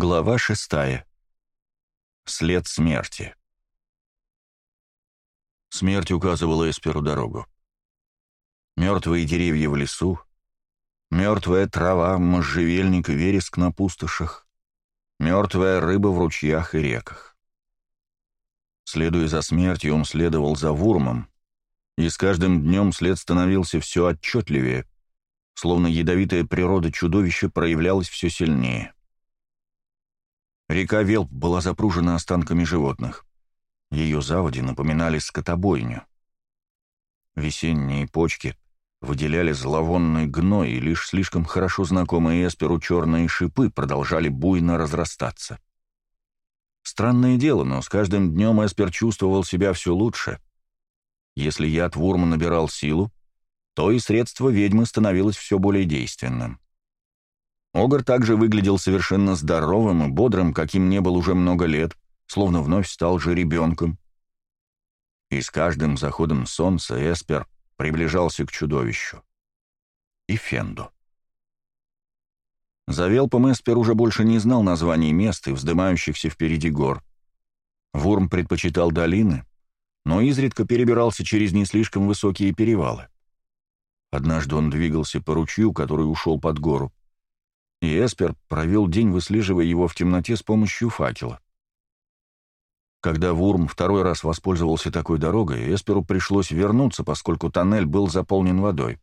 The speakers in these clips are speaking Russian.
Глава шестая. След смерти. Смерть указывала Эсперу дорогу. Мертвые деревья в лесу, мертвая трава, можжевельник и вереск на пустошах, мертвая рыба в ручьях и реках. Следуя за смертью, он следовал за Вурмом, и с каждым днем след становился все отчетливее, словно ядовитая природа чудовища проявлялась все сильнее. — Река Велп была запружена останками животных. Ее заводи напоминали скотобойню. Весенние почки выделяли зловонный гной, и лишь слишком хорошо знакомые Эсперу черные шипы продолжали буйно разрастаться. Странное дело, но с каждым днем Эспер чувствовал себя все лучше. Если яд Вурма набирал силу, то и средство ведьмы становилось все более действенным. Огр также выглядел совершенно здоровым и бодрым, каким не был уже много лет, словно вновь стал же ребенком. И с каждым заходом солнца Эспер приближался к чудовищу. И Фенду. Завелпом Эспер уже больше не знал названий мест и вздымающихся впереди гор. Вурм предпочитал долины, но изредка перебирался через не слишком высокие перевалы. Однажды он двигался по ручью, который ушел под гору и Эспер провел день, выслеживая его в темноте с помощью факела. Когда Вурм второй раз воспользовался такой дорогой, Эсперу пришлось вернуться, поскольку тоннель был заполнен водой.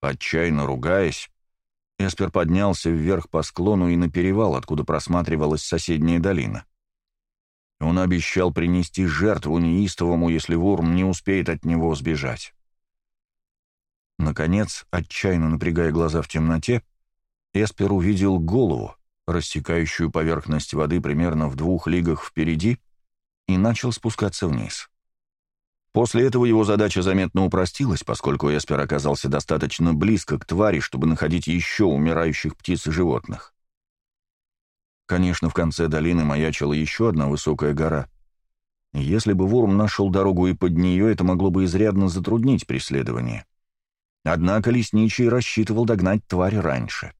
Отчаянно ругаясь, Эспер поднялся вверх по склону и на перевал, откуда просматривалась соседняя долина. Он обещал принести жертву неистовому, если Вурм не успеет от него сбежать. Наконец, отчаянно напрягая глаза в темноте, Эспер увидел голову, рассекающую поверхность воды примерно в двух лигах впереди, и начал спускаться вниз. После этого его задача заметно упростилась, поскольку Эспер оказался достаточно близко к твари, чтобы находить еще умирающих птиц и животных. Конечно, в конце долины маячила еще одна высокая гора. Если бы Вурм нашел дорогу и под нее, это могло бы изрядно затруднить преследование. Однако лесничий рассчитывал догнать тварь раньше.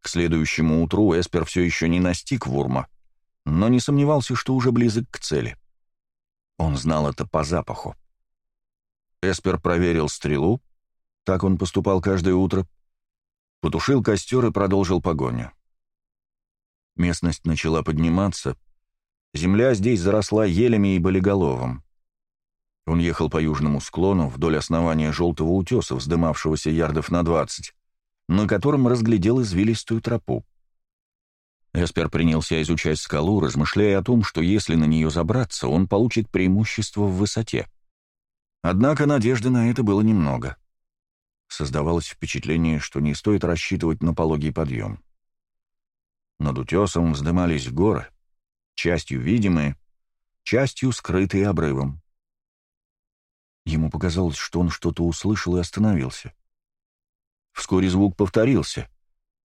К следующему утру Эспер все еще не настиг Вурма, но не сомневался, что уже близок к цели. Он знал это по запаху. Эспер проверил стрелу, так он поступал каждое утро, потушил костер и продолжил погоню. Местность начала подниматься, земля здесь заросла елями и болиголовом. Он ехал по южному склону вдоль основания желтого утеса, вздымавшегося ярдов на двадцать на котором разглядел извилистую тропу. Эспер принялся изучать скалу, размышляя о том, что если на нее забраться, он получит преимущество в высоте. Однако надежды на это было немного. Создавалось впечатление, что не стоит рассчитывать на пологий подъем. Над утесом вздымались горы, частью видимые, частью скрытые обрывом. Ему показалось, что он что-то услышал и остановился. Вскоре звук повторился.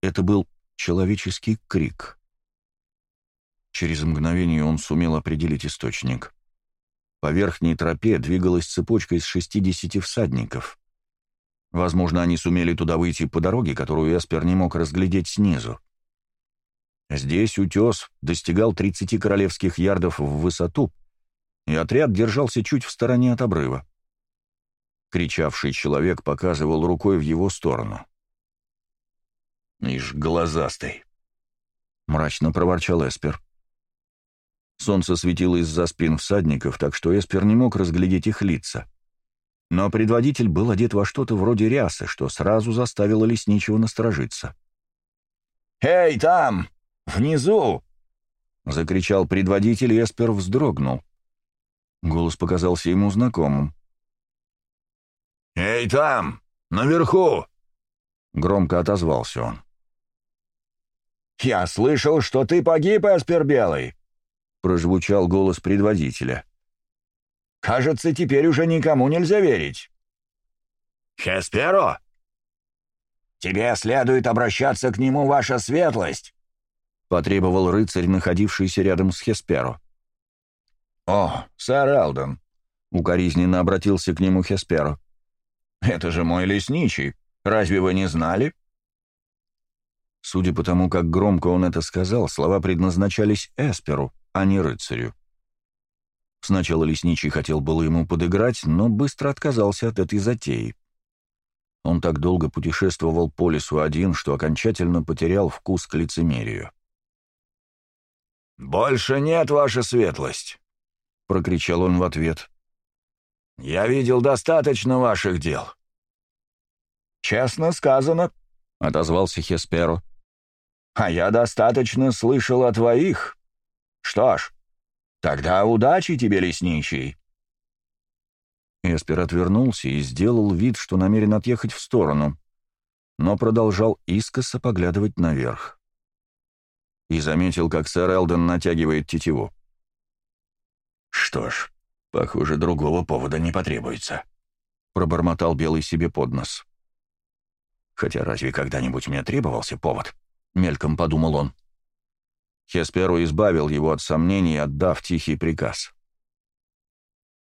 Это был человеческий крик. Через мгновение он сумел определить источник. По верхней тропе двигалась цепочка из 60 всадников. Возможно, они сумели туда выйти по дороге, которую Эспер не мог разглядеть снизу. Здесь утес достигал 30 королевских ярдов в высоту, и отряд держался чуть в стороне от обрыва кричавший человек показывал рукой в его сторону. «Ишь, глазастый!» — мрачно проворчал Эспер. Солнце светило из-за спин всадников, так что Эспер не мог разглядеть их лица. Но предводитель был одет во что-то вроде рясы, что сразу заставило лесничего насторожиться. «Эй, там! Внизу!» — закричал предводитель, и Эспер вздрогнул. Голос показался ему знакомым. «Эй, там! Наверху!» Громко отозвался он. «Я слышал, что ты погиб, Эспер Белый!» Прозвучал голос предводителя. «Кажется, теперь уже никому нельзя верить». «Хесперо?» «Тебе следует обращаться к нему, ваша светлость!» Потребовал рыцарь, находившийся рядом с Хесперо. «О, сэр Элден!» — укоризненно обратился к нему Хесперо. «Это же мой лесничий. Разве вы не знали?» Судя по тому, как громко он это сказал, слова предназначались Эсперу, а не рыцарю. Сначала лесничий хотел было ему подыграть, но быстро отказался от этой затеи. Он так долго путешествовал по лесу один, что окончательно потерял вкус к лицемерию. «Больше нет, ваша светлость!» — прокричал он в ответ. Я видел достаточно ваших дел». «Честно сказано», — отозвался Хесперу. «А я достаточно слышал о твоих. Что ж, тогда удачи тебе, лесничий». Эспер отвернулся и сделал вид, что намерен отъехать в сторону, но продолжал искоса поглядывать наверх. И заметил, как сэр Элден натягивает тетиву. «Что ж, «Похоже, другого повода не потребуется», — пробормотал Белый себе под нос. «Хотя разве когда-нибудь мне требовался повод?» — мельком подумал он. Хесперу избавил его от сомнений, отдав тихий приказ.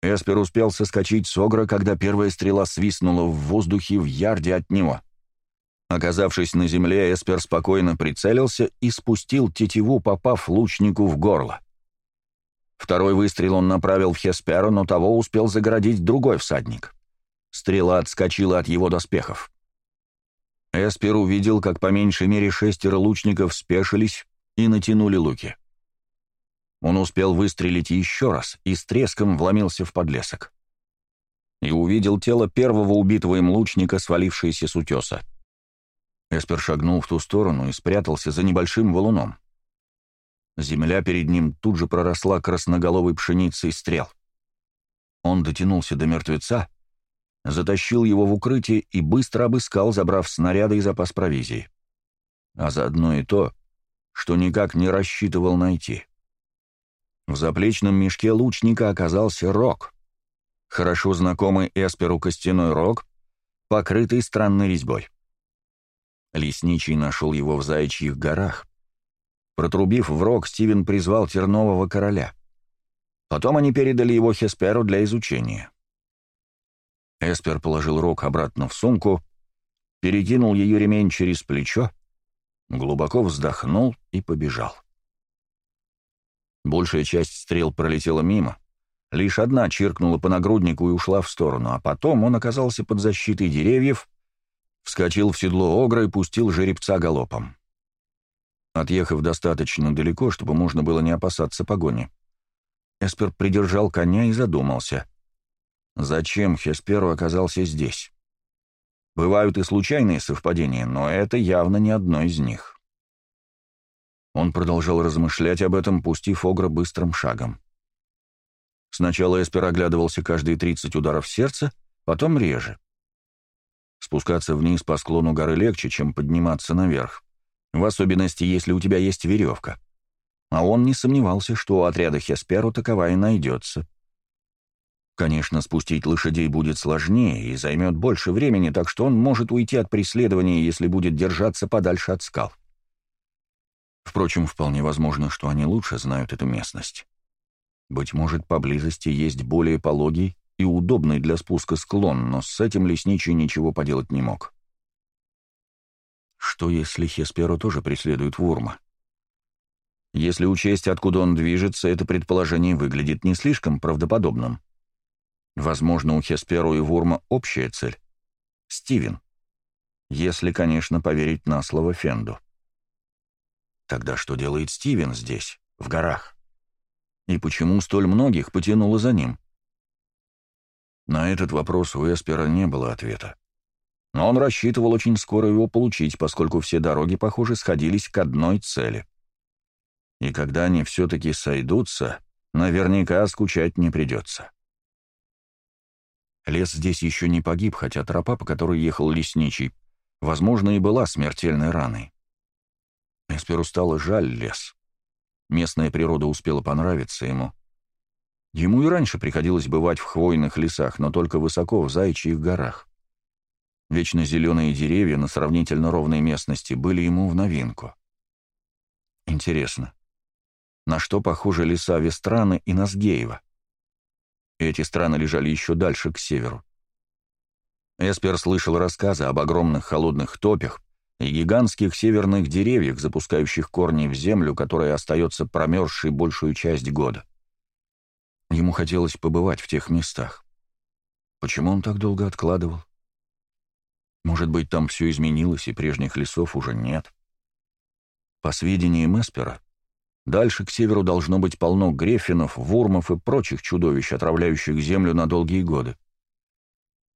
Эспер успел соскочить с огра, когда первая стрела свистнула в воздухе в ярде от него. Оказавшись на земле, Эспер спокойно прицелился и спустил тетиву, попав лучнику в горло. Второй выстрел он направил в Хеспера, но того успел загородить другой всадник. Стрела отскочила от его доспехов. Эспер увидел, как по меньшей мере шестеро лучников спешились и натянули луки. Он успел выстрелить еще раз и с треском вломился в подлесок. И увидел тело первого убитого им лучника, свалившееся с утеса. Эспер шагнул в ту сторону и спрятался за небольшим валуном. Земля перед ним тут же проросла красноголовой пшеницей стрел. Он дотянулся до мертвеца, затащил его в укрытие и быстро обыскал, забрав снаряды и запас провизии. А заодно и то, что никак не рассчитывал найти. В заплечном мешке лучника оказался рог. Хорошо знакомый Эсперу костяной рог, покрытый странной резьбой. Лесничий нашел его в Заячьих горах, Протрубив в рог, Стивен призвал тернового короля. Потом они передали его Хесперу для изучения. Эспер положил рог обратно в сумку, перекинул ее ремень через плечо, глубоко вздохнул и побежал. Большая часть стрел пролетела мимо, лишь одна чиркнула по нагруднику и ушла в сторону, а потом он оказался под защитой деревьев, вскочил в седло огра и пустил жеребца галопом. Отъехав достаточно далеко, чтобы можно было не опасаться погони, Эспер придержал коня и задумался. Зачем Хесперу оказался здесь? Бывают и случайные совпадения, но это явно не одно из них. Он продолжал размышлять об этом, пустив Огра быстрым шагом. Сначала Эспер оглядывался каждые 30 ударов сердца, потом реже. Спускаться вниз по склону горы легче, чем подниматься наверх в особенности, если у тебя есть веревка. А он не сомневался, что у отряда Хесперу таковая найдется. Конечно, спустить лошадей будет сложнее и займет больше времени, так что он может уйти от преследования, если будет держаться подальше от скал. Впрочем, вполне возможно, что они лучше знают эту местность. Быть может, поблизости есть более пологий и удобный для спуска склон, но с этим лесничий ничего поделать не мог. Что если Хесперо тоже преследует Вурма? Если учесть, откуда он движется, это предположение выглядит не слишком правдоподобным. Возможно, у Хесперо и Вурма общая цель — Стивен. Если, конечно, поверить на слово Фенду. Тогда что делает Стивен здесь, в горах? И почему столь многих потянуло за ним? — на этот вопрос у Эспера не было ответа но он рассчитывал очень скоро его получить, поскольку все дороги, похоже, сходились к одной цели. И когда они все-таки сойдутся, наверняка скучать не придется. Лес здесь еще не погиб, хотя тропа, по которой ехал лесничий, возможно, и была смертельной раной. Эспер стало жаль лес. Местная природа успела понравиться ему. Ему и раньше приходилось бывать в хвойных лесах, но только высоко, в Заячьих горах. Вечно зеленые деревья на сравнительно ровной местности были ему в новинку. Интересно, на что похожи леса Вестрана и Назгеева? Эти страны лежали еще дальше, к северу. Эспер слышал рассказы об огромных холодных топях и гигантских северных деревьях, запускающих корни в землю, которая остается промерзшей большую часть года. Ему хотелось побывать в тех местах. Почему он так долго откладывал? Может быть, там все изменилось, и прежних лесов уже нет. По сведениям Эспера, дальше к северу должно быть полно грефинов, вурмов и прочих чудовищ, отравляющих землю на долгие годы.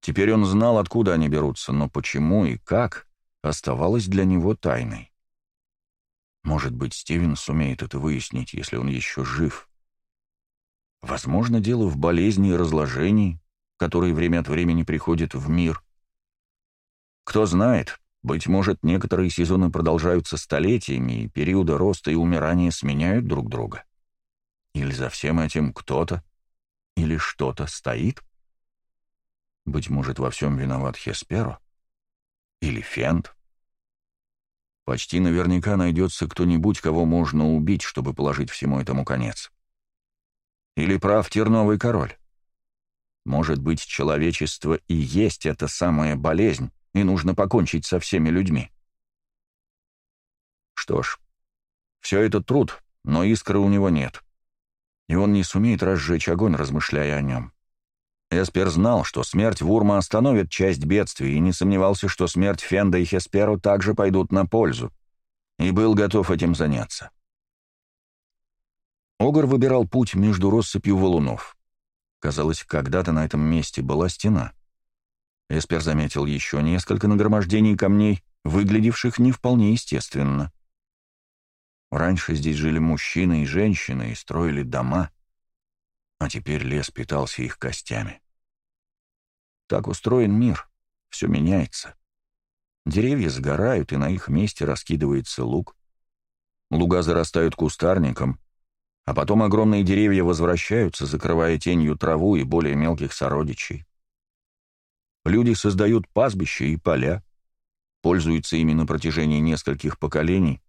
Теперь он знал, откуда они берутся, но почему и как оставалось для него тайной. Может быть, Стивен сумеет это выяснить, если он еще жив. Возможно, дело в болезни и разложении, которые время от времени приходят в мир — кто знает, быть может, некоторые сезоны продолжаются столетиями, и периоды роста и умирания сменяют друг друга. Или за всем этим кто-то или что-то стоит? Быть может, во всем виноват Хесперо? Или Фент? Почти наверняка найдется кто-нибудь, кого можно убить, чтобы положить всему этому конец. Или прав Терновый король? Может быть, человечество и есть эта самая болезнь, и нужно покончить со всеми людьми. Что ж, все это труд, но искры у него нет. И он не сумеет разжечь огонь, размышляя о нем. Эспер знал, что смерть Вурма остановит часть бедствий, и не сомневался, что смерть Фенда и Хесперу также пойдут на пользу, и был готов этим заняться. Огр выбирал путь между россыпью валунов. Казалось, когда-то на этом месте была стена — Эспер заметил еще несколько нагромождений камней, выглядевших не вполне естественно. Раньше здесь жили мужчины и женщины и строили дома, а теперь лес питался их костями. Так устроен мир, все меняется. Деревья сгорают, и на их месте раскидывается луг. Луга зарастают кустарником, а потом огромные деревья возвращаются, закрывая тенью траву и более мелких сородичей. Люди создают пастбища и поля, пользуются ими на протяжении нескольких поколений,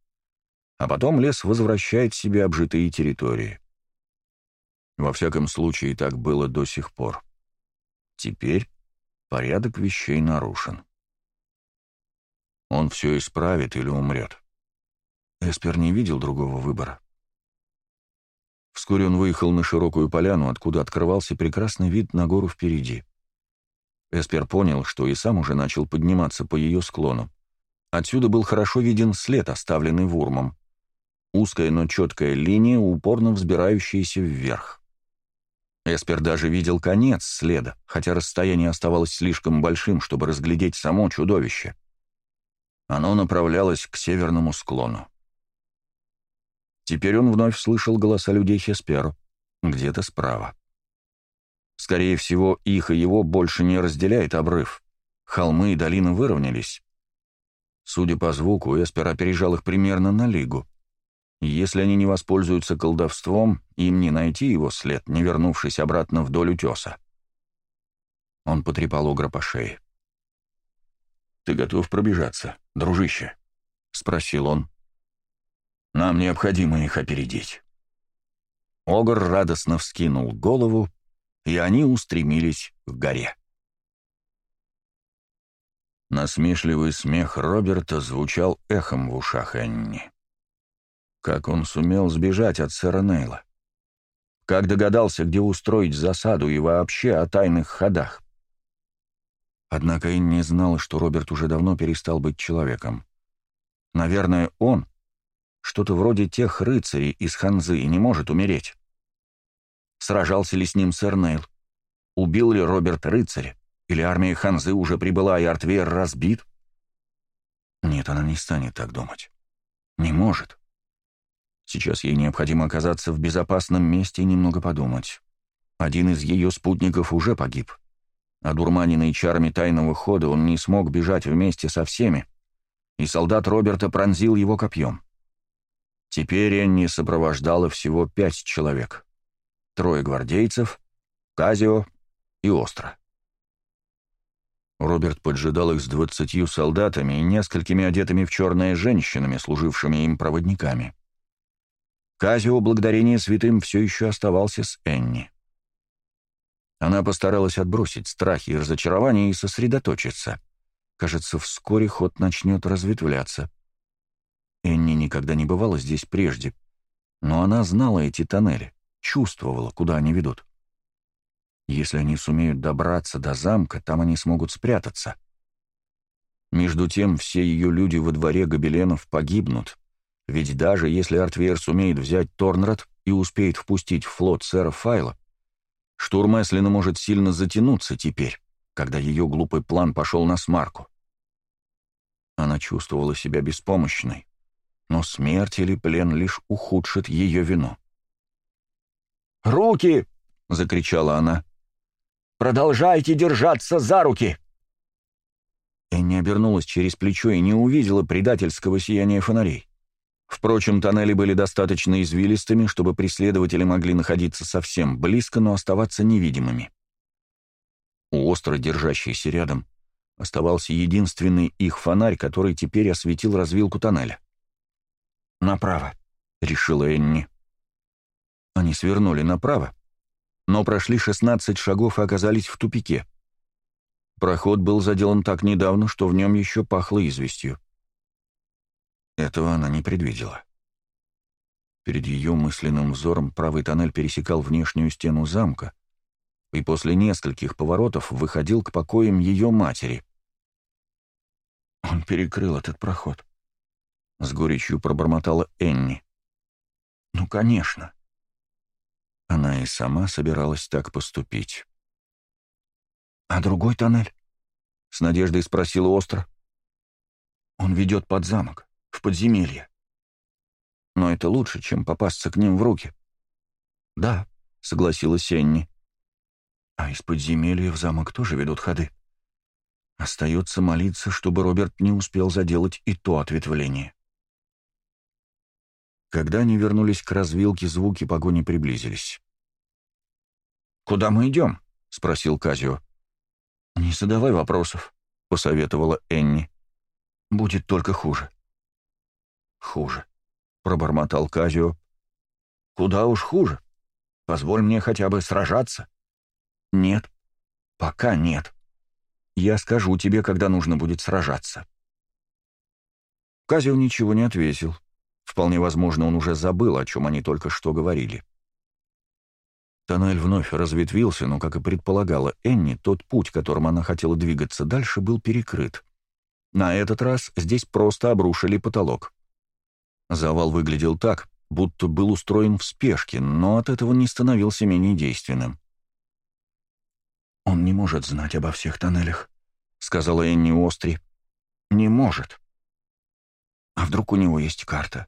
а потом лес возвращает себе обжитые территории. Во всяком случае, так было до сих пор. Теперь порядок вещей нарушен. Он все исправит или умрет. Эспер не видел другого выбора. Вскоре он выехал на широкую поляну, откуда открывался прекрасный вид на гору впереди. Эспер понял, что и сам уже начал подниматься по ее склону. Отсюда был хорошо виден след, оставленный Вурмом. Узкая, но четкая линия, упорно взбирающаяся вверх. Эспер даже видел конец следа, хотя расстояние оставалось слишком большим, чтобы разглядеть само чудовище. Оно направлялось к северному склону. Теперь он вновь слышал голоса людей Хесперу, где-то справа. Скорее всего, их и его больше не разделяет обрыв. Холмы и долины выровнялись. Судя по звуку, Эспер опережал их примерно на лигу. Если они не воспользуются колдовством, им не найти его след, не вернувшись обратно вдоль утеса. Он потрепал Огра по шее. «Ты готов пробежаться, дружище?» — спросил он. «Нам необходимо их опередить». Огр радостно вскинул голову, и они устремились к горе. Насмешливый смех Роберта звучал эхом в ушах Энни. Как он сумел сбежать от сэра Нейла? Как догадался, где устроить засаду и вообще о тайных ходах? Однако Энни знала, что Роберт уже давно перестал быть человеком. Наверное, он, что-то вроде тех рыцарей из Ханзы, и не может умереть сражался ли с ним сэр Нейл, убил ли Роберт рыцаря, или армия Ханзы уже прибыла и Артвейр разбит? Нет, она не станет так думать. Не может. Сейчас ей необходимо оказаться в безопасном месте и немного подумать. Один из ее спутников уже погиб. Одурманенный чарами тайного хода, он не смог бежать вместе со всеми, и солдат Роберта пронзил его копьем. Теперь Энни сопровождала всего пять человек — трое гвардейцев, Казио и Остро. Роберт поджидал их с двадцатью солдатами и несколькими одетыми в черное женщинами, служившими им проводниками. Казио, благодарение святым, все еще оставался с Энни. Она постаралась отбросить страхи и разочарования и сосредоточиться. Кажется, вскоре ход начнет разветвляться. Энни никогда не бывала здесь прежде, но она знала эти тоннели чувствовала, куда они ведут. Если они сумеют добраться до замка, там они смогут спрятаться. Между тем, все ее люди во дворе гобеленов погибнут, ведь даже если Артвейер сумеет взять Торнрад и успеет впустить в флот сэра Файла, штурм Эслина может сильно затянуться теперь, когда ее глупый план пошел на смарку. Она чувствовала себя беспомощной, но смерть или плен лишь ухудшит ее вину. «Руки!» — закричала она. «Продолжайте держаться за руки!» Энни обернулась через плечо и не увидела предательского сияния фонарей. Впрочем, тоннели были достаточно извилистыми, чтобы преследователи могли находиться совсем близко, но оставаться невидимыми. У остро держащейся рядом оставался единственный их фонарь, который теперь осветил развилку тоннеля. «Направо», — решила Энни. Они свернули направо, но прошли 16 шагов и оказались в тупике. Проход был заделан так недавно, что в нем еще пахло известью. Этого она не предвидела. Перед ее мысленным взором правый тоннель пересекал внешнюю стену замка и после нескольких поворотов выходил к покоям ее матери. «Он перекрыл этот проход», — с горечью пробормотала Энни. «Ну, конечно. Она и сама собиралась так поступить. «А другой тоннель?» — с надеждой спросила остро. «Он ведет под замок, в подземелье. Но это лучше, чем попасться к ним в руки». «Да», — согласилась Энни. «А из подземелья в замок тоже ведут ходы. Остается молиться, чтобы Роберт не успел заделать и то ответвление». Когда они вернулись к развилке, звуки погони приблизились. «Куда мы идем?» — спросил Казио. «Не задавай вопросов», — посоветовала Энни. «Будет только хуже». «Хуже», — пробормотал Казио. «Куда уж хуже. Позволь мне хотя бы сражаться». «Нет, пока нет. Я скажу тебе, когда нужно будет сражаться». Казио ничего не ответил. Вполне возможно, он уже забыл, о чем они только что говорили. Тоннель вновь разветвился, но, как и предполагала Энни, тот путь, которым она хотела двигаться дальше, был перекрыт. На этот раз здесь просто обрушили потолок. Завал выглядел так, будто был устроен в спешке, но от этого не становился менее действенным. «Он не может знать обо всех тоннелях», — сказала Энни Остри. «Не может. А вдруг у него есть карта?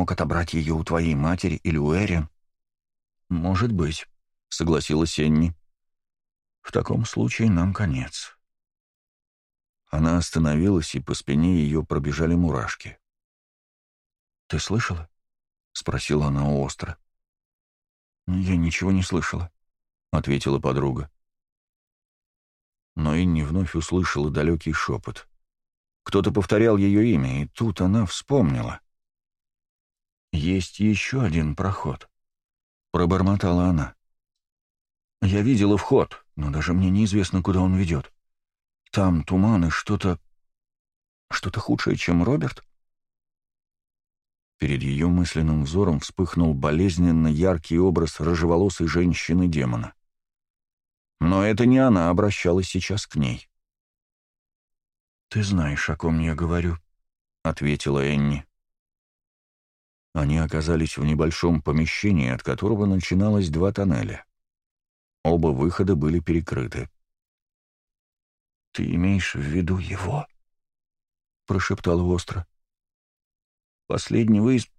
мог отобрать ее у твоей матери или у Эри?» «Может быть», — согласилась Энни. «В таком случае нам конец». Она остановилась, и по спине ее пробежали мурашки. «Ты слышала?» — спросила она остро. «Я ничего не слышала», — ответила подруга. Но Инни вновь услышала далекий шепот. Кто-то повторял ее имя, и тут она вспомнила. «Есть еще один проход», — пробормотала она. «Я видела вход, но даже мне неизвестно, куда он ведет. Там туман и что-то... что-то худшее, чем Роберт?» Перед ее мысленным взором вспыхнул болезненно яркий образ рыжеволосой женщины-демона. Но это не она обращалась сейчас к ней. «Ты знаешь, о ком я говорю», — ответила Энни. Они оказались в небольшом помещении, от которого начиналось два тоннеля. Оба выхода были перекрыты. «Ты имеешь в виду его?» — прошептал Остро. «Последний выезд...»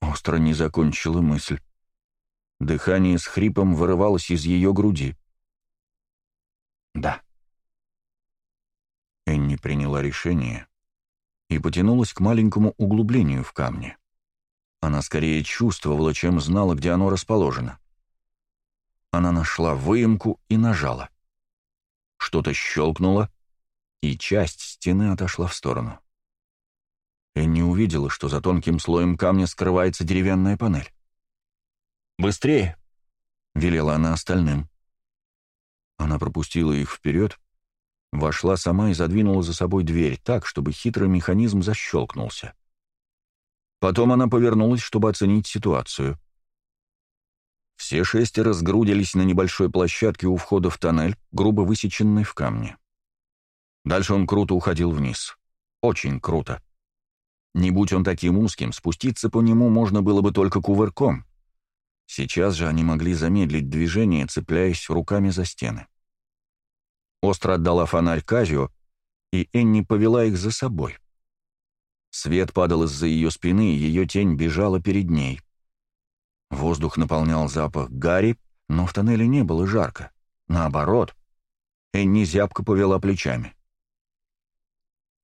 Остро не закончила мысль. Дыхание с хрипом вырывалось из ее груди. «Да». Энни приняла решение, и потянулась к маленькому углублению в камне. Она скорее чувствовала, чем знала, где оно расположено. Она нашла выемку и нажала. Что-то щелкнуло, и часть стены отошла в сторону. Энни увидела, что за тонким слоем камня скрывается деревянная панель. «Быстрее!» — велела она остальным. Она пропустила их вперед, Вошла сама и задвинула за собой дверь так, чтобы хитрый механизм защелкнулся. Потом она повернулась, чтобы оценить ситуацию. Все шестеро сгрудились на небольшой площадке у входа в тоннель, грубо высеченной в камне. Дальше он круто уходил вниз. Очень круто. Не будь он таким узким, спуститься по нему можно было бы только кувырком. Сейчас же они могли замедлить движение, цепляясь руками за стены. Остро отдала фонарь Казио, и Энни повела их за собой. Свет падал из-за ее спины, и ее тень бежала перед ней. Воздух наполнял запах гари, но в тоннеле не было жарко. Наоборот, Энни зябко повела плечами.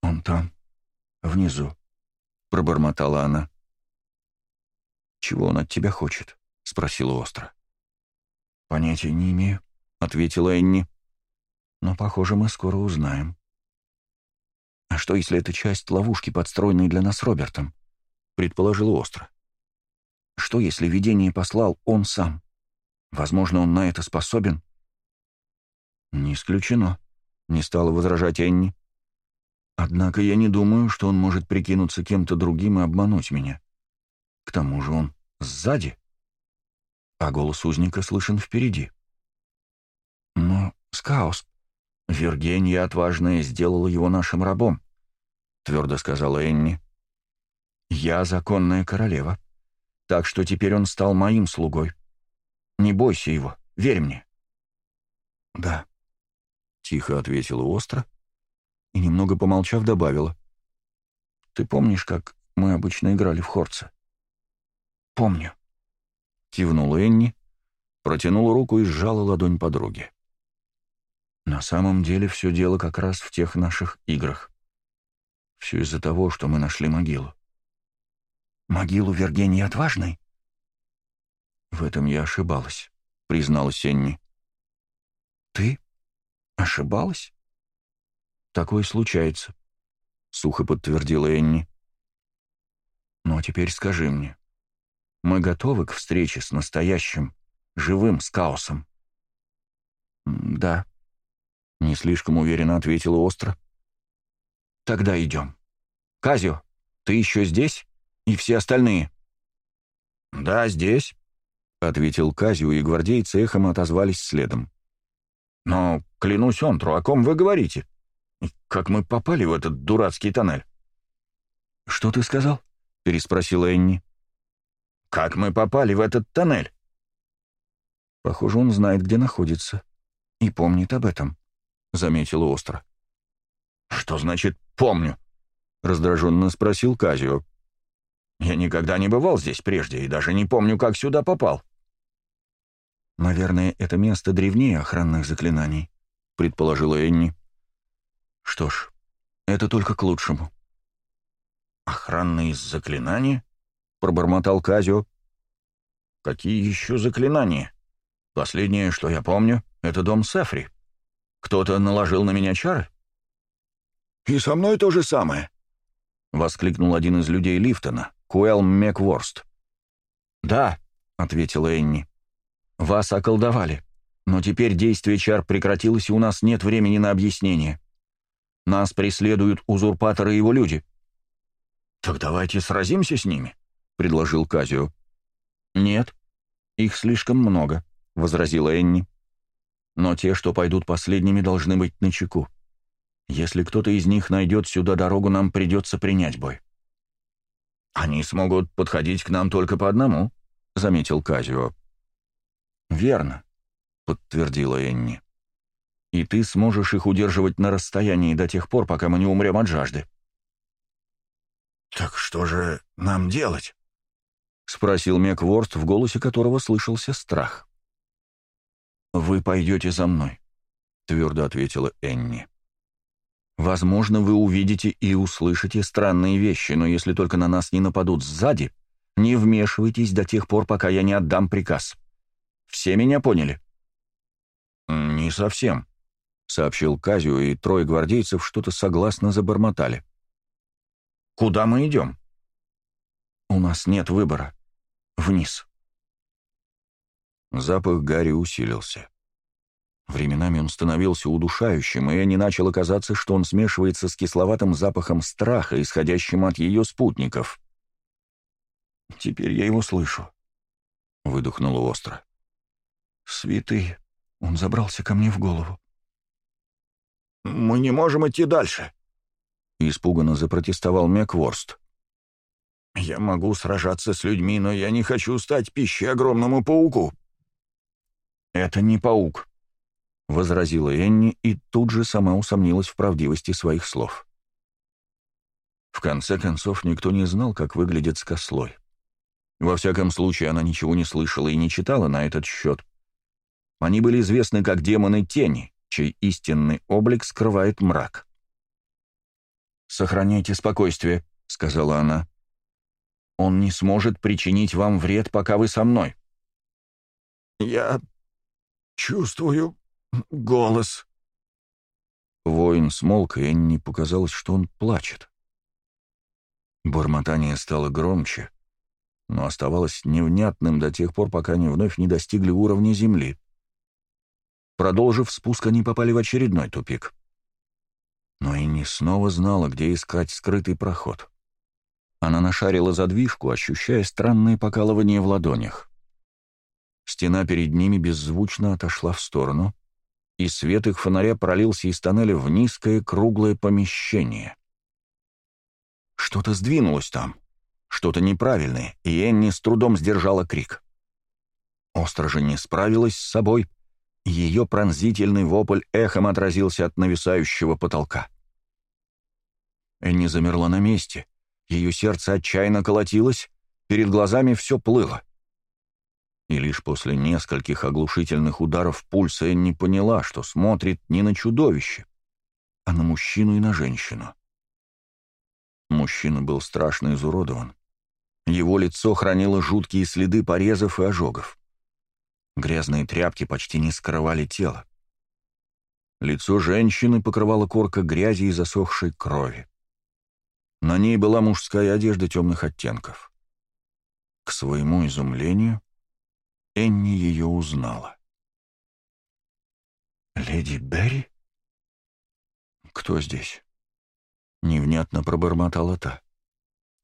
«Он там, внизу», — пробормотала она. «Чего он от тебя хочет?» — спросила Остро. «Понятия не имею», — ответила Энни но, похоже, мы скоро узнаем. А что, если это часть ловушки, подстроенной для нас Робертом? Предположил остро. Что, если видение послал он сам? Возможно, он на это способен? Не исключено, не стала возражать Энни. Однако я не думаю, что он может прикинуться кем-то другим и обмануть меня. К тому же он сзади, а голос узника слышен впереди. Но Скаус, «Виргения отважная сделала его нашим рабом», — твердо сказала Энни. «Я законная королева, так что теперь он стал моим слугой. Не бойся его, верь мне». «Да», — тихо ответила остро и, немного помолчав, добавила. «Ты помнишь, как мы обычно играли в Хорце?» «Помню», — кивнула Энни, протянула руку и сжала ладонь подруги. На самом деле все дело как раз в тех наших играх. Все из-за того, что мы нашли могилу. Могилу Вергении Отважной? В этом я ошибалась, призналась Энни. Ты ошибалась? Такое случается, сухо подтвердила Энни. Ну а теперь скажи мне, мы готовы к встрече с настоящим, живым, с хаосом? Да, не слишком уверенно ответила остро. «Тогда идем. Казио, ты еще здесь? И все остальные?» «Да, здесь», — ответил Казио, и гвардейцы эхом отозвались следом. «Но, клянусь Онтру, о ком вы говорите? Как мы попали в этот дурацкий тоннель?» «Что ты сказал?» — переспросила Энни. «Как мы попали в этот тоннель?» «Похоже, он знает, где находится, и помнит об этом», — заметил остро. «Что значит «помню»?» — раздраженно спросил Казио. «Я никогда не бывал здесь прежде и даже не помню, как сюда попал». «Наверное, это место древнее охранных заклинаний», — предположила Энни. «Что ж, это только к лучшему». «Охранные заклинания?» — пробормотал Казио. «Какие еще заклинания? Последнее, что я помню, — это дом Сефри». Кто-то наложил на меня чары?» «И со мной то же самое», — воскликнул один из людей Лифтона, Куэлл Мекворст. «Да», — ответила Энни, — «вас околдовали, но теперь действие чар прекратилось, и у нас нет времени на объяснение. Нас преследуют узурпаторы и его люди». «Так давайте сразимся с ними», — предложил Казио. «Нет, их слишком много», — возразила Энни но те, что пойдут последними, должны быть начеку. Если кто-то из них найдет сюда дорогу, нам придется принять бой». «Они смогут подходить к нам только по одному», — заметил Казио. «Верно», — подтвердила Энни. «И ты сможешь их удерживать на расстоянии до тех пор, пока мы не умрем от жажды». «Так что же нам делать?» — спросил Мекворст, в голосе которого слышался страх. «Вы пойдете за мной», — твердо ответила Энни. «Возможно, вы увидите и услышите странные вещи, но если только на нас не нападут сзади, не вмешивайтесь до тех пор, пока я не отдам приказ. Все меня поняли?» «Не совсем», — сообщил Казио, и трое гвардейцев что-то согласно забормотали. «Куда мы идем?» «У нас нет выбора. Вниз». Запах Гарри усилился. Временами он становился удушающим, и Энни начал казаться, что он смешивается с кисловатым запахом страха, исходящим от ее спутников. «Теперь я его слышу», — выдохнула остро. «Святый, он забрался ко мне в голову». «Мы не можем идти дальше», — испуганно запротестовал Мекворст. «Я могу сражаться с людьми, но я не хочу стать пищей огромному пауку», «Это не паук», — возразила Энни и тут же сама усомнилась в правдивости своих слов. В конце концов, никто не знал, как выглядит скослой. Во всяком случае, она ничего не слышала и не читала на этот счет. Они были известны как демоны тени, чей истинный облик скрывает мрак. «Сохраняйте спокойствие», — сказала она. «Он не сможет причинить вам вред, пока вы со мной». «Я Чувствую голос. Воин смолк, и Энни показалось, что он плачет. Бормотание стало громче, но оставалось невнятным до тех пор, пока они вновь не достигли уровня земли. Продолжив спуск, они попали в очередной тупик. Но Энни снова знала, где искать скрытый проход. Она нашарила задвижку, ощущая странные покалывания в ладонях. Стена перед ними беззвучно отошла в сторону, и свет их фонаря пролился из тоннеля в низкое круглое помещение. Что-то сдвинулось там, что-то неправильное, и Энни с трудом сдержала крик. Остро не справилась с собой, ее пронзительный вопль эхом отразился от нависающего потолка. Энни замерла на месте, ее сердце отчаянно колотилось, перед глазами все плыло — и лишь после нескольких оглушительных ударов пульса Энни поняла, что смотрит не на чудовище, а на мужчину и на женщину. Мужчина был страшно изуродован. Его лицо хранило жуткие следы порезов и ожогов. Грязные тряпки почти не скрывали тело. Лицо женщины покрывала корка грязи и засохшей крови. На ней была мужская одежда темных оттенков. К своему изумлению, Энни ее узнала. «Леди Берри? Кто здесь?» Невнятно пробормотала та.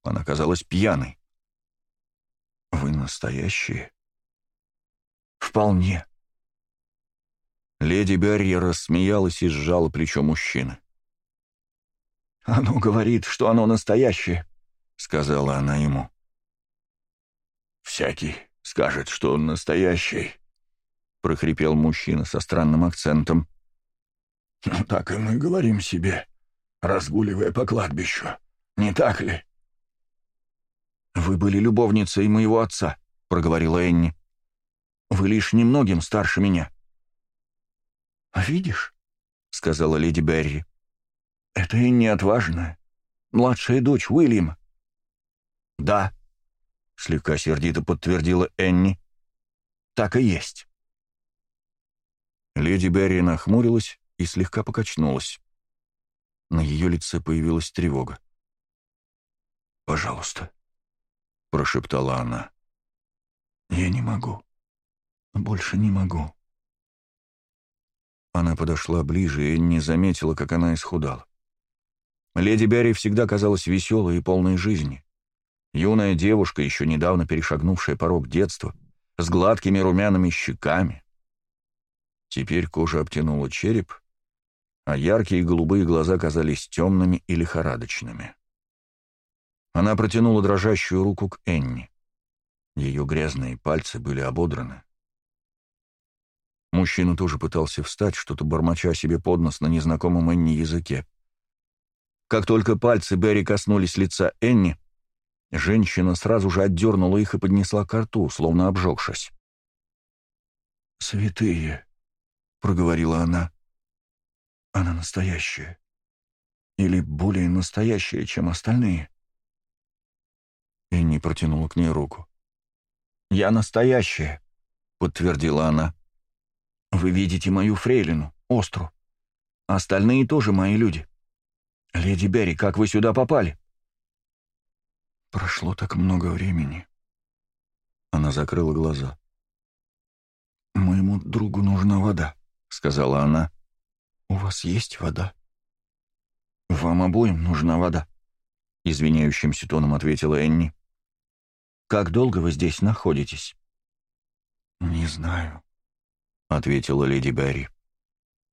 Она казалась пьяной. «Вы настоящие?» «Вполне». Леди Берри рассмеялась и сжала плечо мужчины. «Оно говорит, что оно настоящее», — сказала она ему. «Всякий скажет, что он настоящий», — прохрипел мужчина со странным акцентом. «Ну так и мы говорим себе, разгуливая по кладбищу, не так ли?» «Вы были любовницей моего отца», — проговорила Энни. «Вы лишь немногим старше меня». А «Видишь?» — сказала леди Берри. «Это Энни отважная, младшая дочь Уильяма». «Да», — слегка сердито подтвердила Энни. «Так и есть». Леди Берри нахмурилась и слегка покачнулась. На ее лице появилась тревога. «Пожалуйста», — прошептала она. «Я не могу. Больше не могу». Она подошла ближе и не заметила, как она исхудала. Леди Берри всегда казалась веселой и полной жизни. Юная девушка, еще недавно перешагнувшая порог детства, с гладкими румяными щеками. Теперь кожа обтянула череп, а яркие голубые глаза казались темными и лихорадочными. Она протянула дрожащую руку к Энни. Ее грязные пальцы были ободраны. Мужчина тоже пытался встать, что-то бормоча себе под нос на незнакомом Энни языке. Как только пальцы Берри коснулись лица Энни, Женщина сразу же отдернула их и поднесла к рту, словно обжегшись. «Святые», — проговорила она. «Она настоящая. Или более настоящая, чем остальные». И не протянула к ней руку. «Я настоящая», — подтвердила она. «Вы видите мою фрейлину, Остру. Остальные тоже мои люди. Леди Берри, как вы сюда попали?» Прошло так много времени. Она закрыла глаза. «Моему другу нужна вода», — сказала она. «У вас есть вода?» «Вам обоим нужна вода», — извиняющимся тоном ответила Энни. «Как долго вы здесь находитесь?» «Не знаю», — ответила леди Берри.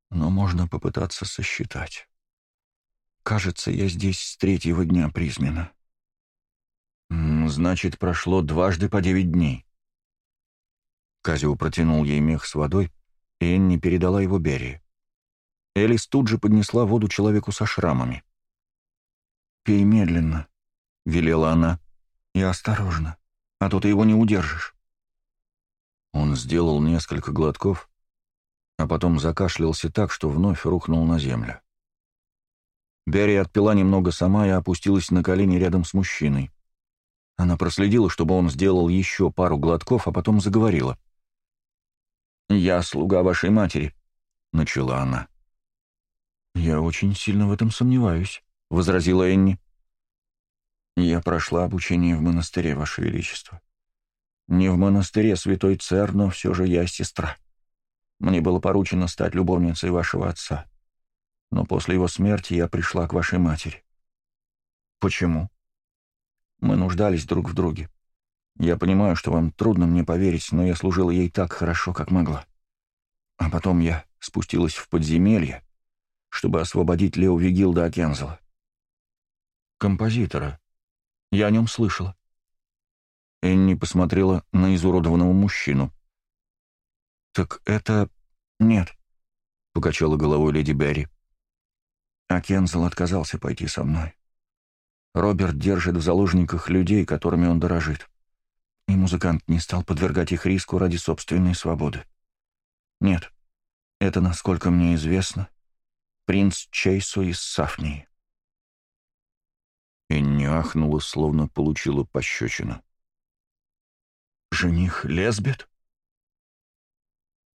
«Но можно попытаться сосчитать. Кажется, я здесь с третьего дня призмена» значит, прошло дважды по девять дней. Казю протянул ей мех с водой, и Энни передала его Берри. Элис тут же поднесла воду человеку со шрамами. «Пей медленно», — велела она, — «и осторожно, а то ты его не удержишь». Он сделал несколько глотков, а потом закашлялся так, что вновь рухнул на землю. Берри отпила немного сама и опустилась на колени рядом с мужчиной. Она проследила, чтобы он сделал еще пару глотков, а потом заговорила. «Я слуга вашей матери», — начала она. «Я очень сильно в этом сомневаюсь», — возразила Энни. «Я прошла обучение в монастыре, Ваше Величество. Не в монастыре Святой Церкви, но все же я сестра. Мне было поручено стать любовницей вашего отца. Но после его смерти я пришла к вашей матери». «Почему?» Мы нуждались друг в друге. Я понимаю, что вам трудно мне поверить, но я служила ей так хорошо, как могла. А потом я спустилась в подземелье, чтобы освободить Лео Вигилда Акензела. Композитора. Я о нем слышала. Энни посмотрела на изуродованного мужчину. «Так это... нет», — покачала головой леди Берри. Акензел отказался пойти со мной. Роберт держит в заложниках людей, которыми он дорожит. И музыкант не стал подвергать их риску ради собственной свободы. Нет, это, насколько мне известно, принц Чейсу из Сафнии. Энни ахнула, словно получила пощечину. «Жених Лесбет.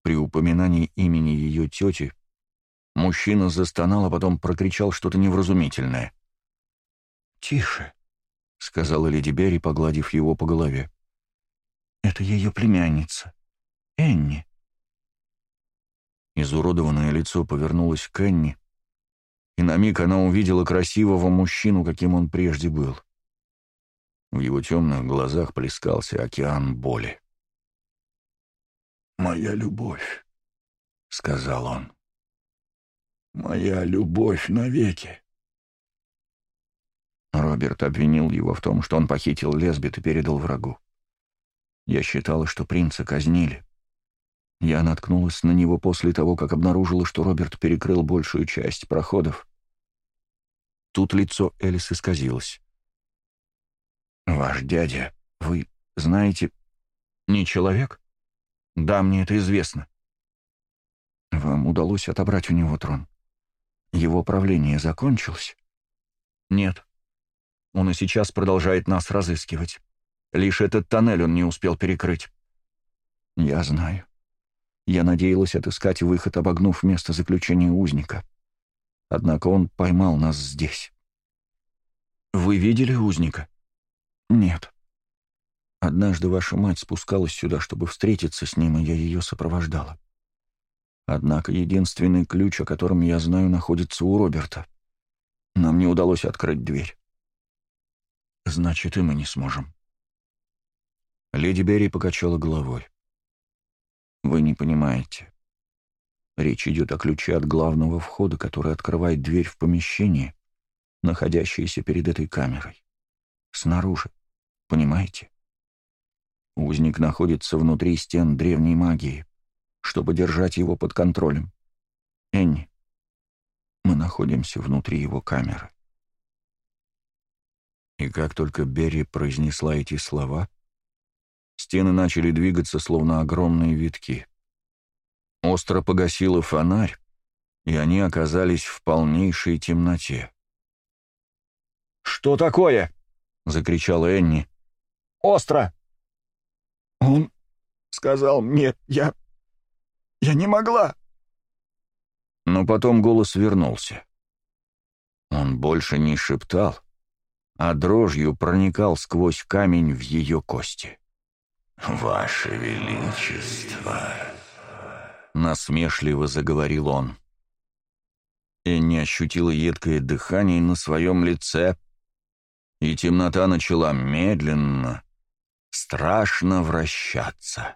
При упоминании имени ее тети мужчина застонал, а потом прокричал что-то невразумительное. «Тише», — сказала леди Берри, погладив его по голове. «Это ее племянница, Энни». Изуродованное лицо повернулось к Энни, и на миг она увидела красивого мужчину, каким он прежде был. В его темных глазах плескался океан боли. «Моя любовь», — сказал он. «Моя любовь навеки». Роберт обвинил его в том, что он похитил лесбит и передал врагу. Я считала, что принца казнили. Я наткнулась на него после того, как обнаружила, что Роберт перекрыл большую часть проходов. Тут лицо Элис исказилось. «Ваш дядя, вы знаете, не человек? Да, мне это известно. Вам удалось отобрать у него трон. Его правление закончилось? Нет. Он и сейчас продолжает нас разыскивать. Лишь этот тоннель он не успел перекрыть. Я знаю. Я надеялась отыскать выход, обогнув место заключения узника. Однако он поймал нас здесь. Вы видели узника? Нет. Однажды ваша мать спускалась сюда, чтобы встретиться с ним, и я ее сопровождала. Однако единственный ключ, о котором я знаю, находится у Роберта. Нам не удалось открыть дверь значит, и мы не сможем». Леди Берри покачала головой. «Вы не понимаете. Речь идет о ключе от главного входа, который открывает дверь в помещение, находящееся перед этой камерой. Снаружи. Понимаете? Узник находится внутри стен древней магии, чтобы держать его под контролем. Энни, мы находимся внутри его камеры. И как только Берри произнесла эти слова, стены начали двигаться, словно огромные витки. Остро погасила фонарь, и они оказались в полнейшей темноте. «Что такое?» — закричала Энни. «Остро!» «Он сказал мне, я... я не могла!» Но потом голос вернулся. Он больше не шептал а дрожью проникал сквозь камень в ее кости. «Ваше Величество!» — насмешливо заговорил он. Энни ощутила едкое дыхание на своем лице, и темнота начала медленно, страшно вращаться.